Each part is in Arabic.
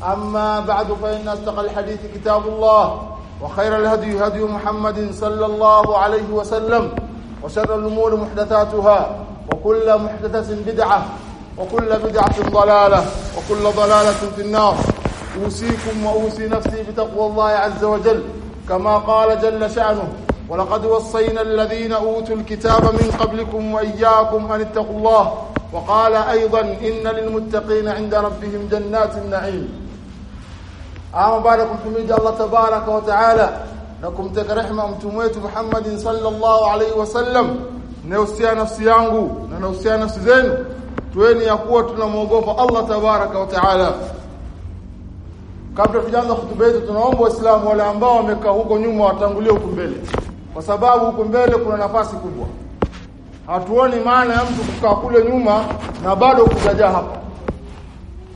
أما بعد فإن أصدق الحديث كتاب الله وخير الهدي هدي محمد صلى الله عليه وسلم وشر الأمور محدثاتها وكل محدثة بدعة وكل بدعة ضلالة وكل ضلالة في النار. أوصيكم وأوصي نفسي بتقوى الله عز وجل كما قال جل شأنه ولقد وصينا الذين أوتوا الكتاب من قبلكم وإياكم أن اتقوا الله وقال أيضا إن للمتقين عند ربهم جنات النعيم. Ama baada kumhimidi Allah tabaraka wa taala na kumtaka rehema mtume wetu Muhammad sallallahu alaihi wasallam nausia nafsi yangu na nausia nafsi zenu tueni ya kuwa tunamwogopa Allah tabaraka wa taala. Kabla tujaanza hutuba yetu tunaomba waislamu wale ambao wamekaa huko nyuma watangulie huko mbele kwa sababu huko mbele kuna nafasi kubwa. Hatuoni maana ya mtu kukaa kule nyuma na bado kujaja hapa.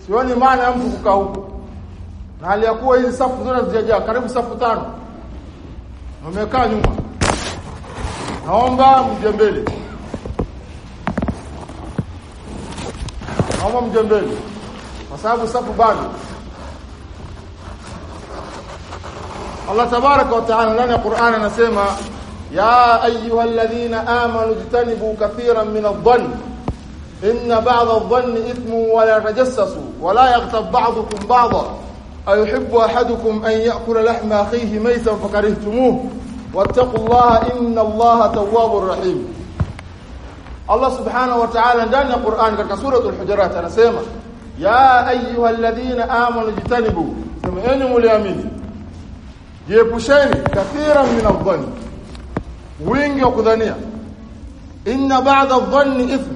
Sioni maana ya mtu kukaa huko na hali ya kuwa hizi safu zote zijajaa karibu safu tano wamekaa nyuma naomba mje mbele naomba mje mbele kwa sababu safu bado Allah tabaraka wa taala ndani ya Qur'an anasema ya ayyuhalladhina amanu jtanibu kathiran min adh-dhann inna ba'dha adh-dhanni ithmun wa la tajassasu wa ba'dukum ba'dha أيحب أحدكم أن يأكل لحم أخيه ميتا فكرهتموه؟ واتقوا الله إن الله تواب رحيم. الله سبحانه وتعالى دان القرآن كسورة الحجرات. أنا سيما. يا أيها الذين آمنوا اجتنبوا. سمعين مليامين جيبوشين كثيرا من الظن. وين يقذنيا إن بعد الظن إثم.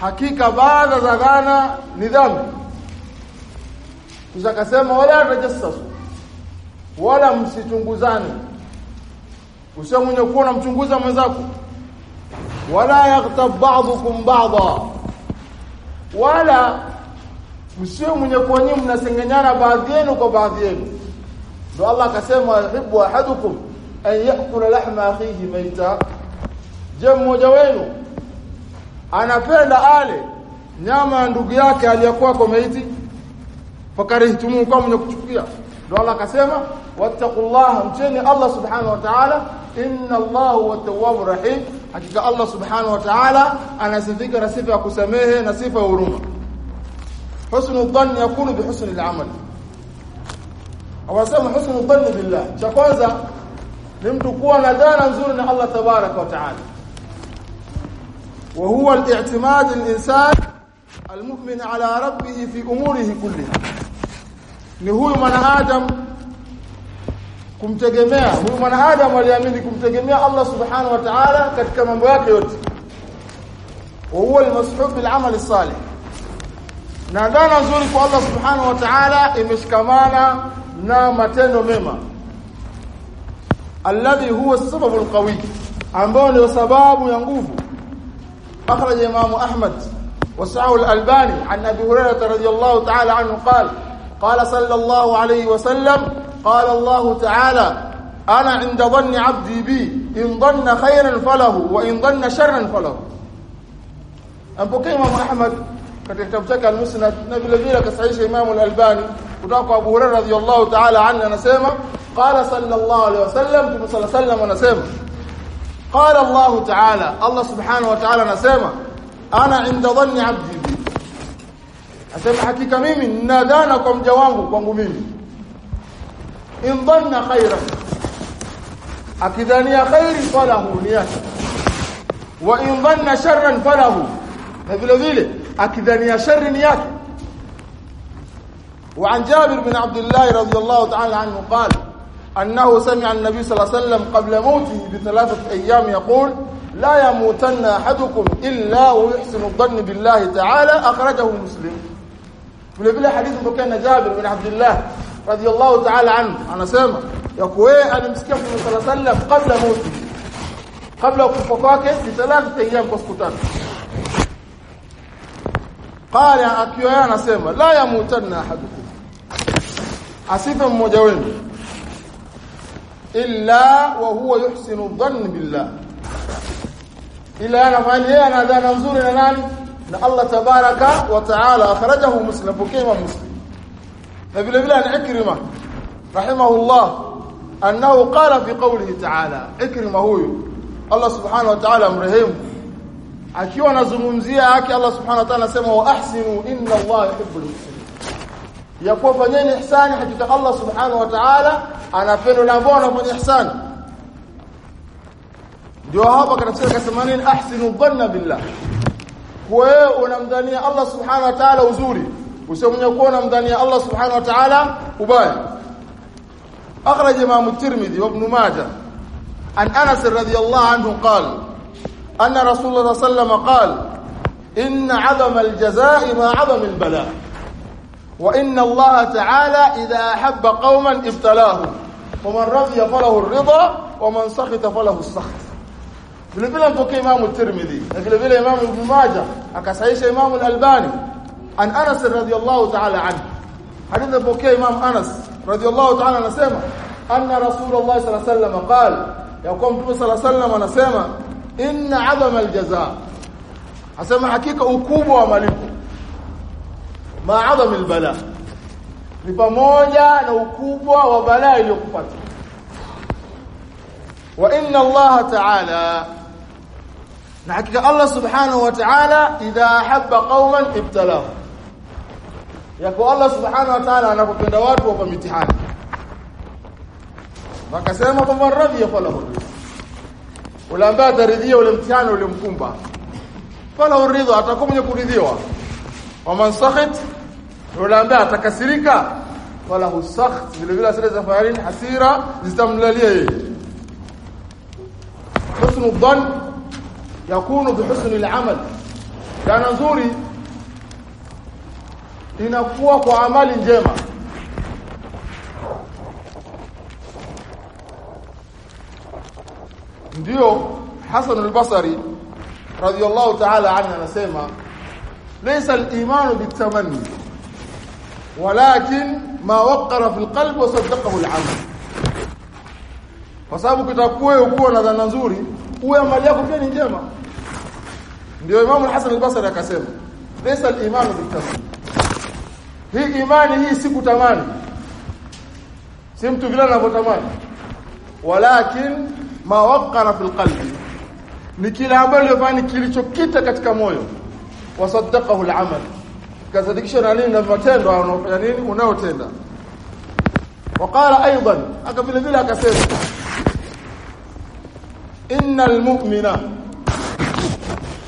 حقيقة بعد ذغانا نظام. Kisha akasema wala tajassasu wala msichunguzane usio mwenye kuwa namchunguza mwenzako. Wala yaghtab ba'dukum ba'dha. Wala usio mwenye kuwa nyinyi mnasengenyana baadhi yenu kwa baadhi yenu. Ndio Allah akasema yuhibbu ahadukum an yakula lahma akhihi maita. Je mmoja wenu anapenda ale nyama ya ndugu yake aliyakuwa kwa maiti fakarihtumu kwa mwenye kuchukia ndio Allah akasema wattaqullaha mcheni Allah subhanahu wa ta'ala inna Allah huwa tawwabur rahim hakika Allah subhanahu wa ta'ala anasifika na sifa ya kusamehe na sifa ya huruma husnul dhanni yakunu bi husnil amal awasema husnul dhanni billah cha kwanza ni mtu kuwa na dhana nzuri na Allah tabaraka wa ta'ala وهو الاعتماد الانسان المؤمن على ربه في اموره كلها ni huyu mwanaadamu kumtegemea. Huyu mwanaadamu aliamini kumtegemea Allah subhanahu wa ta'ala katika mambo yake yote. Wa huwa almas'ub bil amali salih na dana nzuri kwa Allah subhanahu wa ta'ala imeshikamana na matendo mema. Alladhi huwa sababu alqawi ambao ndio sababu ya nguvu. Akhraja imam ahmad wa sa'ul albani an abi hurairah radhiyallahu ta'ala anhu qala قال صلى الله عليه وسلم قال الله تعالى أنا عند ظن عبدي بي إن ظن خيرا فله وإن ظن شرا فله. أبو كيما محمد كتب تبتك المسند. نبي لبيلة كسعيش إمام الألباني وتقوى أبو هريرة رضي الله تعالى عنه نسيمة. قال صلى الله عليه وسلم ثم صلى الله عليه وسلم قال الله تعالى الله سبحانه وتعالى نسيمة أنا عند ظن عبدي asema hakika mimi ninadhana kwa mja wangu kwangu mimi in dhanna khairan akidhania khairi falahu ni yake wa in dhanna sharran falahu na vile vile akidhania sharri ni yake وعن جابر بن عبد الله رضي الله تعالى عنه قال أنه سمع النبي صلى الله عليه وسلم قبل موته بثلاثة أيام يقول لا يموتن أحدكم إلا ويحسن الظن بالله تعالى أخرجه مسلم vile vile hadithi mpokea na Jabir bin Abdullah radiyallahu ta'ala anhu anasema ya kuwa alimsikia Mtume الله عليه وسلم kabla mauti kabla kufa kwake bi thalathati ayyam kwa siku tatu qala akiwa yeye anasema la yamutanna ahadukum asifa mmoja wenu illa wa huwa yuhsinu dhann billah ila anafanya yeye ana dhana nzuri na nani na Allah tabaraka wa taala akhrajahu muslim pokea muslim na vile vile an ikrima rahimahullah annahu qala fi qawlihi taala ikrima huyu Allah subhanahu wa ta'ala amrehemu akiwa anazungumzia haki Allah subhanahu wa ta'ala anasema wa ahsinu inna Allah yuhibbul muhsinin ya kuwa fanyeni ihsani hakika Allah subhanahu wa ta'ala anapenda na ambao wanafanya ihsani ndio hapa katika kasema nini ahsinu dhanna billah wewe unamdhania Allah subhanahu wa ta'ala uzuri usiomnya kuwa unamdhania Allah subhanahu wa ta'ala ubaya akhraj imam at-tirmidhi wa ibn majah an anas radiyallahu anhu qala الله صلى الله عليه وسلم قال إن عظم الجزاء ما عظم البلاء وإن الله تعالى إذا أحب قوما ابتلاهم ومن رضي فله الرضا ومن سخط فله السخط vile vile mpokea Imam Tirmidhi na vile vile Imam Ibn Majah akasahisha Imam Al-Albani an Anas radhiyallahu ta'ala anhu. Hadithi mpokea Imam Anas radhiyallahu ta'ala anasema anna Rasulullah sallallahu alayhi wasallam qala ya kwa Mtume sallallahu alayhi wasallam anasema inna 'azama al-jazaa. Asema hakika ukubwa wa malipo ma 'azama al-bala ni pamoja na ukubwa wa balaa iliyokupata wa inna Allah ta'ala na hakika Allah subhanahu wa ta'ala idha ahabba qauman ibtalahu yako Allah subhanahu wa ta'ala anapopenda watu wapa mitihani wakasema kwamba radhi falahu ule ambaye ataridhia ule mtihani ule mkumba falahu ridha atakuwa mwenye kuridhiwa wa man sakhit ule ambaye atakasirika falahu sakht vile vile asira za faharini hasira zitamlalia yeye husnu dhann yakunu bihusni al-amal kana nzuri inakuwa kwa amali njema ndio Hasan al-Basri radiyallahu ta'ala anhu anasema laysa al-iman bitamanni walakin ma waqara fi al-qalb wa saddaqahu al-amal kwa sababu kitakuwa ukuwa na dhana nzuri uwe amali yako pia ni njema ndio Imam al-Hasan al-Basri akasema laysa al-iman bitamanni hii imani hii si kutamani si mtu vile anavyotamani walakin ma waqara fil qalbi ni kile ambacho lifani kilichokita katika moyo wasaddaqahu al-amal kasadikisha na nini na matendo unaofanya nini unaotenda وقال ايضا aka vile vile akasema innal mu'mina.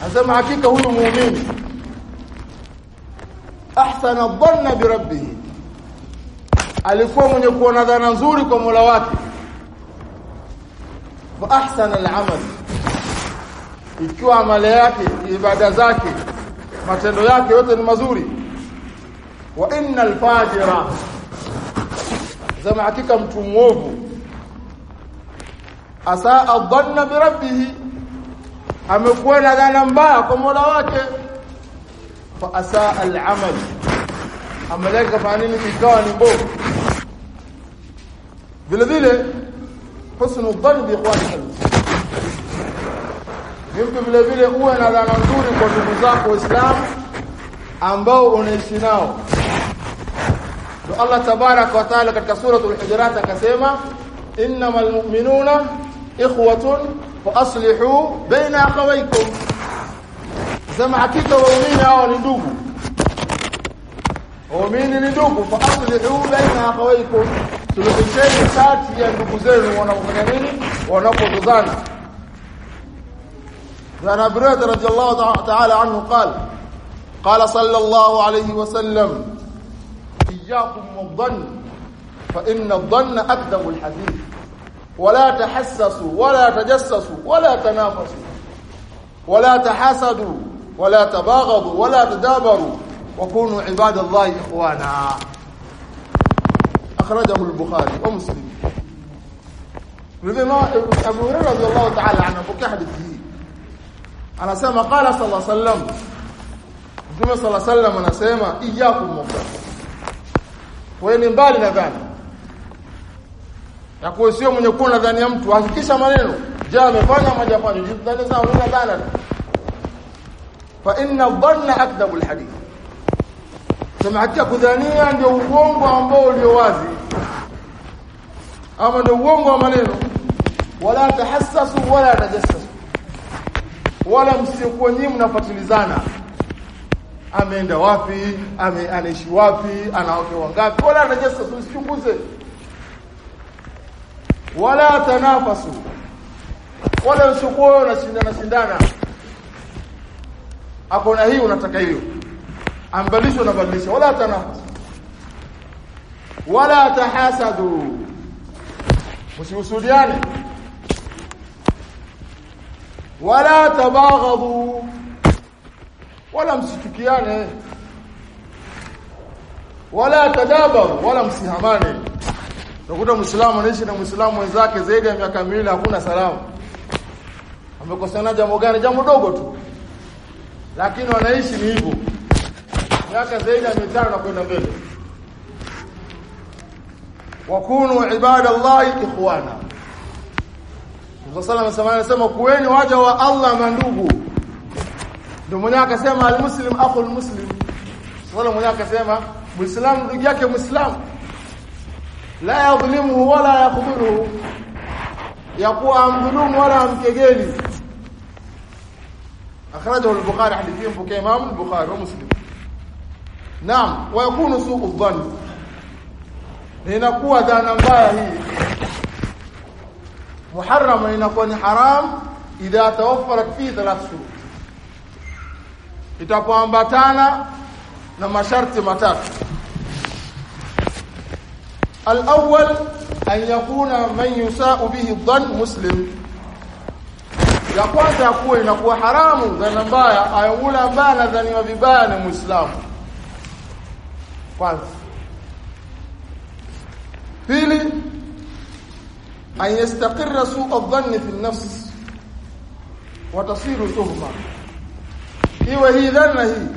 Anasema hakika huyu muumini. Ahsana dhanna bi rabbih alikuwa mwenye kuona dhana nzuri kwa Mola wake. Wa ahsana al-amal ikiwa amali yake ibada zake matendo yake yote ni mazuri. Wa innal fajira. Zama hakika mtu mwovu asaa dhanna bi rabbih amekuwa na dhana mbaya kwa Mola wake. Fa asaa al-amal. Amaleka fanya nini? Ikawa ni mbovu. Vile vile husnu dhann bi ikhwani mtu vile vile uwe na dhana nzuri kwa ndugu zako waislamu ambao unaishi nao. Allah tabarak wa taala katika suratul hujurat akasema innamal mu'minuna إخوة فأصلحوا بين أخويكم. زما حكيت ومين ندوب. ومين ندوب. فأصلحوا بين أخويكم. سلوكي ساتي ينبقوا زين ونبقين ونبقوا زانا لأن أبريد رضي الله تعالى عنه قال قال صلى الله عليه وسلم إياكم الظن فإن الظن أكدم الحديث. ولا تحسسوا ولا تجسسوا ولا تنافسوا ولا تحسدوا ولا تباغضوا ولا تدابروا وكونوا عباد الله إخوانا. أخرجه البخاري ومسلم. أبو هريرة رضي الله تعالى عنه بكى حديثه anasema qala sallallahu alaihi wasallam Mtume sallallahu alaihi wasallam anasema iyyakum mubtadi wewe mbali na dhani ya kwa sio mwenye kuwa na dhani ya mtu. Hakikisha maneno. Je amefanya majafanya dhani sana ni dhana fa inna dhanna akdhabu alhadith sema hakika kudhania ndio uongo ambao ulio wazi. Ama ndio uongo wa maneno. Wala tahassasu wala tajassasu. Wala msiokuwa nyinyi mnafuatilizana. Ameenda wapi? Ame anaishi wapi? Ana wake wangapi? Wala anajasa usichunguze wala tanafasu. Wala usiokuwa unashindana shindana hapo na hii unataka hiyo. Ambalisho unabadilisha. Wala tanafasu. Wala tahasadu. Msiusudiane wala tabaghadu wala msitukiane. Wala tadabaru. Wala msihamane utakuta muislamu anaishi na muislamu wenzake zaidi ya miaka miwili hakuna salamu amekosana jambo gani jambo dogo tu lakini wanaishi ni hivyo miaka zaidi ya mitano na kwenda mbele wakunu ibadallahi ikhwana Mtume sallallahu anasema kuweni waja wa Allah mandugu. Ndio mwenyewe akasema almuslim akhul muslim. Sallallahu mwenyewe akasema muislamu ndugu yake muislamu la yadhlimu wala yakhdhuluhu ya kuwa amdhulumu wala amkegeli akhrajahu al-bukhari hadithi mpokea imam al-bukhari wa muslim. Naam wa yakunu su'u dhann. Inakuwa dhana mbaya hii. Muharram inakuwa ni haram idha tawaffarat fi thalath itakuwa ambatana na masharti matatu. الأول أن يكون من يساء به الظن مسلم ya kwanza kuwa inakuwa haramu dhana mbaya ayule ambaye anadhaniwa vibaya ni muislamu kwanza pili an yastaqirra su'u adh-dhanni fi an-nafs wa tasiru tuhma iwe hii dhana hii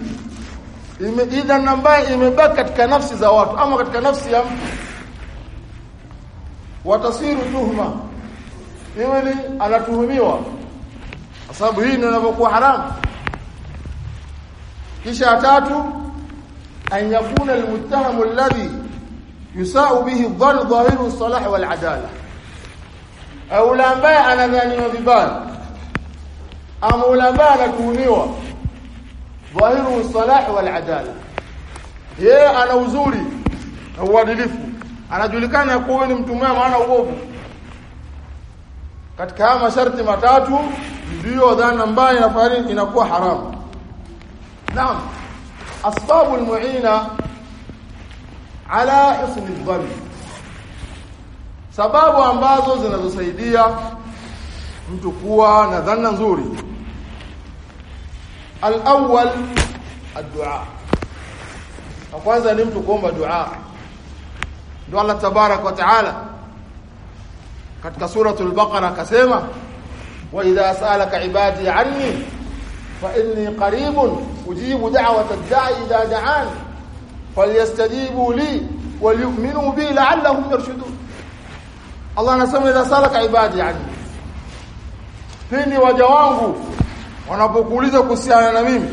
ime idhan ambayo imebaki katika nafsi za watu ama katika nafsi ya mtu wa tasiru tuhma ni anatuhumiwa kwa sababu hii ndio inapokuwa haramu kisha tatu an yakuna almuttahamu alladhi yusau bihi dhann dhahiru salah wal adala au ambaye anadhaniwa vibaya ule ambaye anatuhumiwa dhahiru salah wal adala yeye ana uzuri na uadilifu anajulikana kuwa ni mtu mwema uovu. Katika haya masharti matatu ndiyo dhana ambayo inafanya inakuwa haramu. Naam. Asbabu almu'ina ala ismi dhalim sababu ambazo zinazosaidia mtu kuwa na dhana nzuri. Al-awwal ad-du'a. Kwanza ni mtu kuomba dua ndio Allah tabarak wa taala katika suratul baqara akasema wa idha sa'alaka ibadi anni fa inni qaribun ujibu da'wata ad-da'i idha da'an falyastajibu li walyu'minu bi la'allahum yarshudun. Allah anasema idha salaka ibadi anni. Pindi waja wangu wanapokuuliza kuhusiana na mimi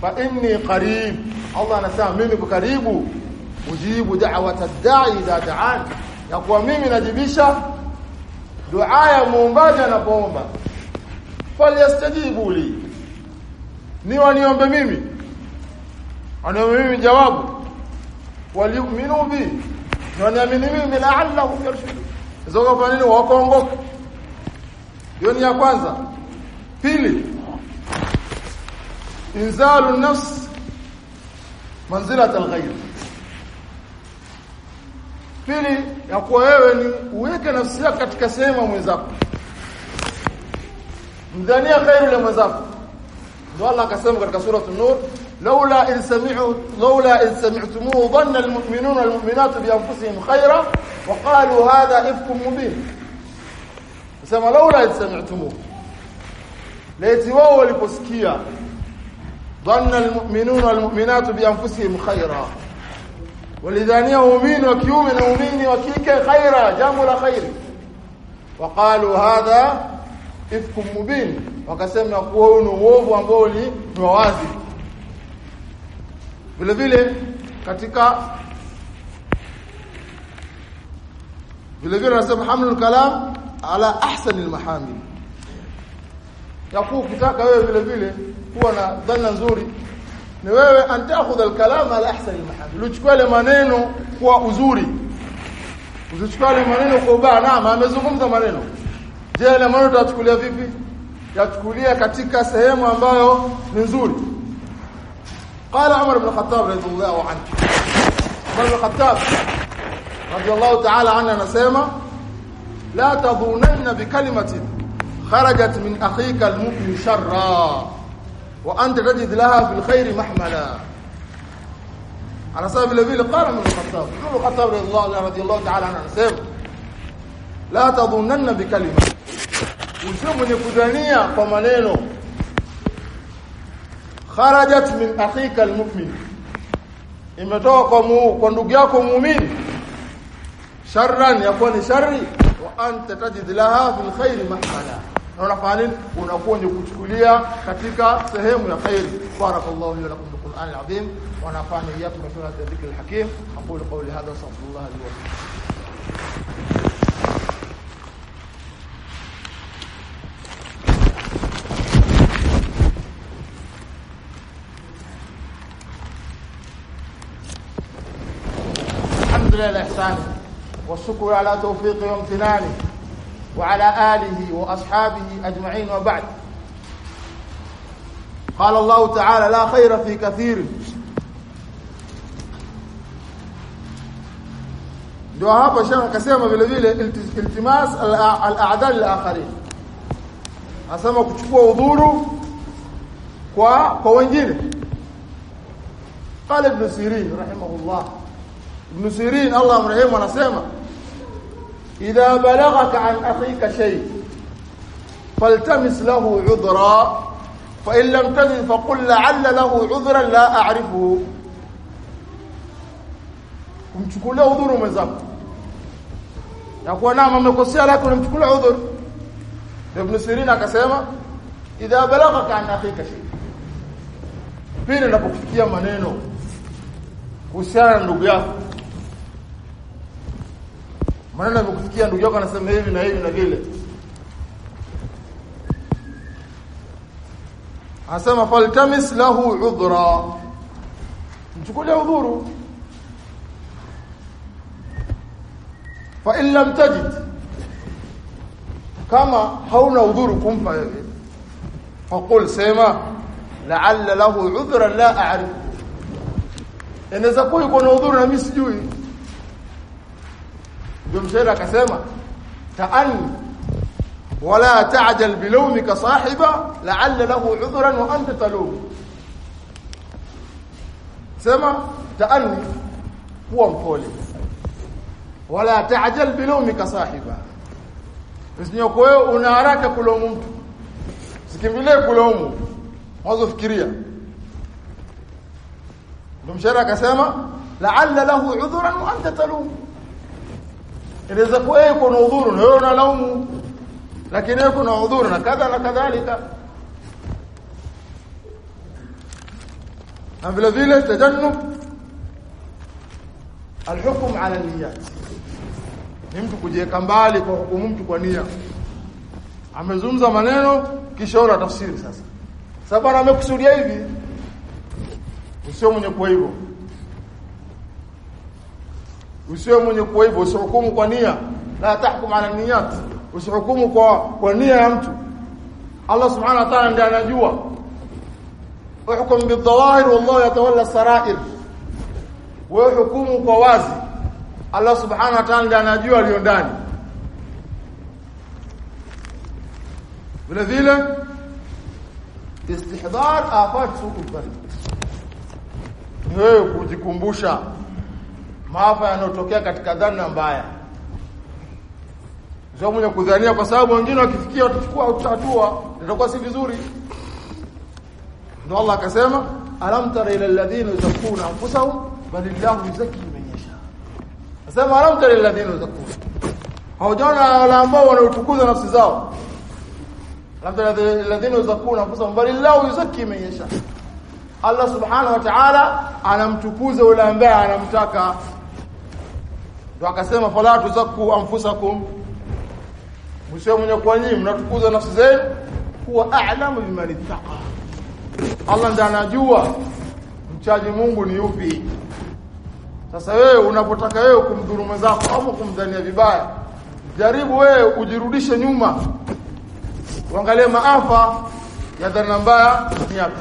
fa inni qarib Allah anasema mimi niko karibu ujibu da'wata ad-da'i idha da'an. Ya kuwa mimi najibisha dua ya muombaji anapoomba. Falyastajibu li. Ni waniombe mimi. Waniombe mimi jawabu. Waliuminu bi. Waniamini mimi la'allahum yarshudun zoga kwa nini? Wakongoka hiyo ni ya kwanza. Pili inzalu nafs manzilat alghayr pili ya kuwa wewe ni uweke nafsi yako katika sehemu ya mwenzako mdhania khairu la mwenzako ndio Allah akasema katika sura an-nur laula in sami'u laula in sami'tumuhu dhanna almu'minuna walmu'minatu bi anfusihim khayra wa qalu hadha ifkum mubin sema laula in sami'tumuhu laiti wao waliposikia dhanna almu'minuna walmu'minatu bi anfusihim khayra walidhania waumini wa kiume na waumini wa kike khaira jambo la khairi. Waqalu hadha ifkum mubin. Wakasema kuwa huu ni uovu ambao ni wazi. Vile vile katika vile vile anasema hamlul kalam ala ahsani mahamil. Yakuu ukitaka wewe vile vile kuwa na dhana nzuri ni wewe antakhudha alkalam ala ahsani almahamil uchukue ile maneno kwa uzuri usichukue ile maneno kwa ubaya naam amezungumza maneno je ile maneno tutachukulia vipi yachukulia katika sehemu ambayo ni nzuri قال عمر بن الخطاب رضي الله عنه عمر بن الخطاب رضي الله تعالى عنه نسمع لا تظنن بكلمة خرجت من أخيك المؤمن شرا وأنت تجد لها في الخير محملا. على سبب الذي قال من الخطاب. كل الخطاب رضي الله رضي الله تعالى عنه سيب لا تظنن بكلمة. وشم نفدانية فمنينو خرجت من أخيك المؤمن. إما توقم وندقياك مؤمن. شرا يكون شري. وأنت تجد لها في الخير محملا. Na unafanya nini unakuwa ni kuchukulia katika sehemu ya khairi barakallahu li lakum bil qur'an al azim wa nafa'ani iyyakum bi sunnati dhikr al hakim aqulu qawli hadha astaghfirullah li wa lakum الحمد لله الإحسان والشكر على توفيقه وامتنانه وعلى آله وأصحابه أجمعين وبعد. قال الله تعالى لا خير في كثير. دو هابا شان قسما بالذيله التماس الاعذار الاخرين اسما كتشكو عذورو كوا كوا قال ابن سيرين رحمه الله. ابن سيرين الله يرحمه ونسيمه balaghaka an akhika shay faltamis lahu udhra fa in lam tajid faqul la'alla lahu udhran la a'rifuhu kumchukulia udhuru mwenzako na kuwa nama amekosea lakini unamchukulia udhuru ibn Sirin akasema idha balaghaka an akhika shay pili unapokufikia maneno kuhusiana na ndugu yako maneno yamekufikia ndugu yako anasema hivi na hivi na vile anasema faltamis lahu udhra. Mchukulie udhuru. Fa in lam tajid. Kama hauna udhuru kumpa yeye. faqul sema la'alla lahu udhran la a'rif inaweza kuwa yuko na udhuru na mimi sijui بمشير كسامة. تأني ولا تعجل بلومك صاحبة لعل له عذرا وأنت تلوم. سامة؟ تأني هو مفولي. ولا تعجل بلومك صاحبة بسني أقوى أنارك كلوم سكين بلي كلوم هذا فكريا بمشير كسامة لعل له عذرا وأنت تلوم. Inaweza kuwa yeye kuna udhuru na wewe unalaumu. Lakini yeye kuna udhuru na kadha na kadhalika. Na vile vile tajannub alhukm ala niyat. Ni mtu kujiweka mbali kwa hukumu mtu kwa nia. Amezungumza maneno kisha ora tafsiri sasa. Sababu amekusudia hivi. Usio mwenye kwa hivyo usiwe mwenye kuwa hivyo usihukumu kwa nia. La tahkum ala niyat usihukumu kwa kwa nia ya mtu. Allah subhanahu wa ta'ala ndiye anajua. Uhkum bidhawahir wallahu yatawalla sarair. Wewe hukumu kwa wazi. Allah subhanahu wa ta'ala ndiye anajua aliyo ndani. Vile vile istihdar afat suku tariq wewe kujikumbusha maafa yanayotokea katika dhana mbaya. Sio mwenye kudhania kwa sababu wengine wakifikia watachukua hatua itakuwa si vizuri. Ndio Allah akasema alam tara ila alladhina yuzakkuna anfusahum bal illahu yuzakki man yasha. Asema alam tara ila alladhina yuzakkuna. Haujaona wale ambao wanautukuza nafsi zao. Alam tara ila alladhina yuzakkuna anfusahum bal illahu yuzakki man yasha. Allah subhanahu wa ta'ala anamtukuza yule ambaye anamtaka ndo akasema fala tuzaku anfusakum. Mwisho mwenye kwa nyinyi mnatukuza nafsi zenu. Huwa a'lamu biman ittaqa. Allah ndiye anajua mchaji Mungu ni yupi. Sasa wewe unapotaka wewe kumdhuru mwenzako au kumdhania vibaya jaribu wewe ujirudishe nyuma. Uangalie maafa ya dhana mbaya ni yapi.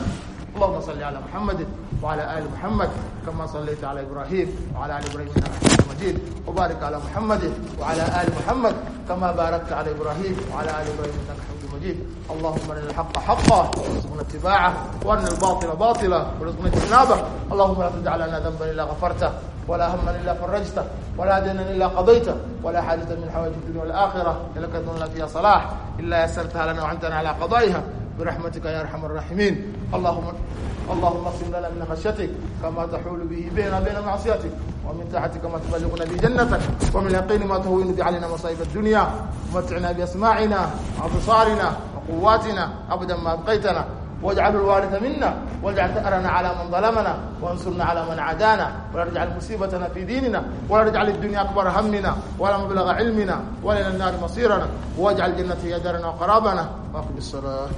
Allahumma salli ala Muhammadin. وعلى آل محمد كما صليت على إبراهيم وعلى آل إبراهيم إنك حميد مجيد. وبارك على محمد وعلى آل محمد كما باركت على إبراهيم وعلى آل إبراهيم إنك حميد مجيد. اللهم أرنا الحق حقا وارزقنا اتباعه وأرنا الباطل باطلا وارزقنا اجتنابه. اللهم لا تدع لنا ذنبا إلا غفرته ولا هما إلا فرجته ولا دينا إلا قضيته ولا حاجة من حوائج الدنيا والآخرة. لك دون فيها صلاح. إلا يسرتها لنا وعنتنا على قضائها. برحمتك يا أرحم الراحمين. اللهم اللهم اقسم لنا من خشيتك كما تحول به بيننا وبين معصيتك ومن طاعتك ما تبلغنا به جنتك ومن اليقين ما تهون به علينا مصائب الدنيا ومتعنا باسماعنا وابصارنا وقواتنا ابدا ما ابقيتنا واجعل الوارث منا واجعل ثأرنا على من ظلمنا وانصرنا على من عادانا ولا تجعل مصيبتنا في ديننا ولا تجعل الدنيا أكبر همنا ولا مبلغ علمنا ولا إلى النار مصيرنا واجعل الجنة هي دارنا وقرابنا واقم الصلاة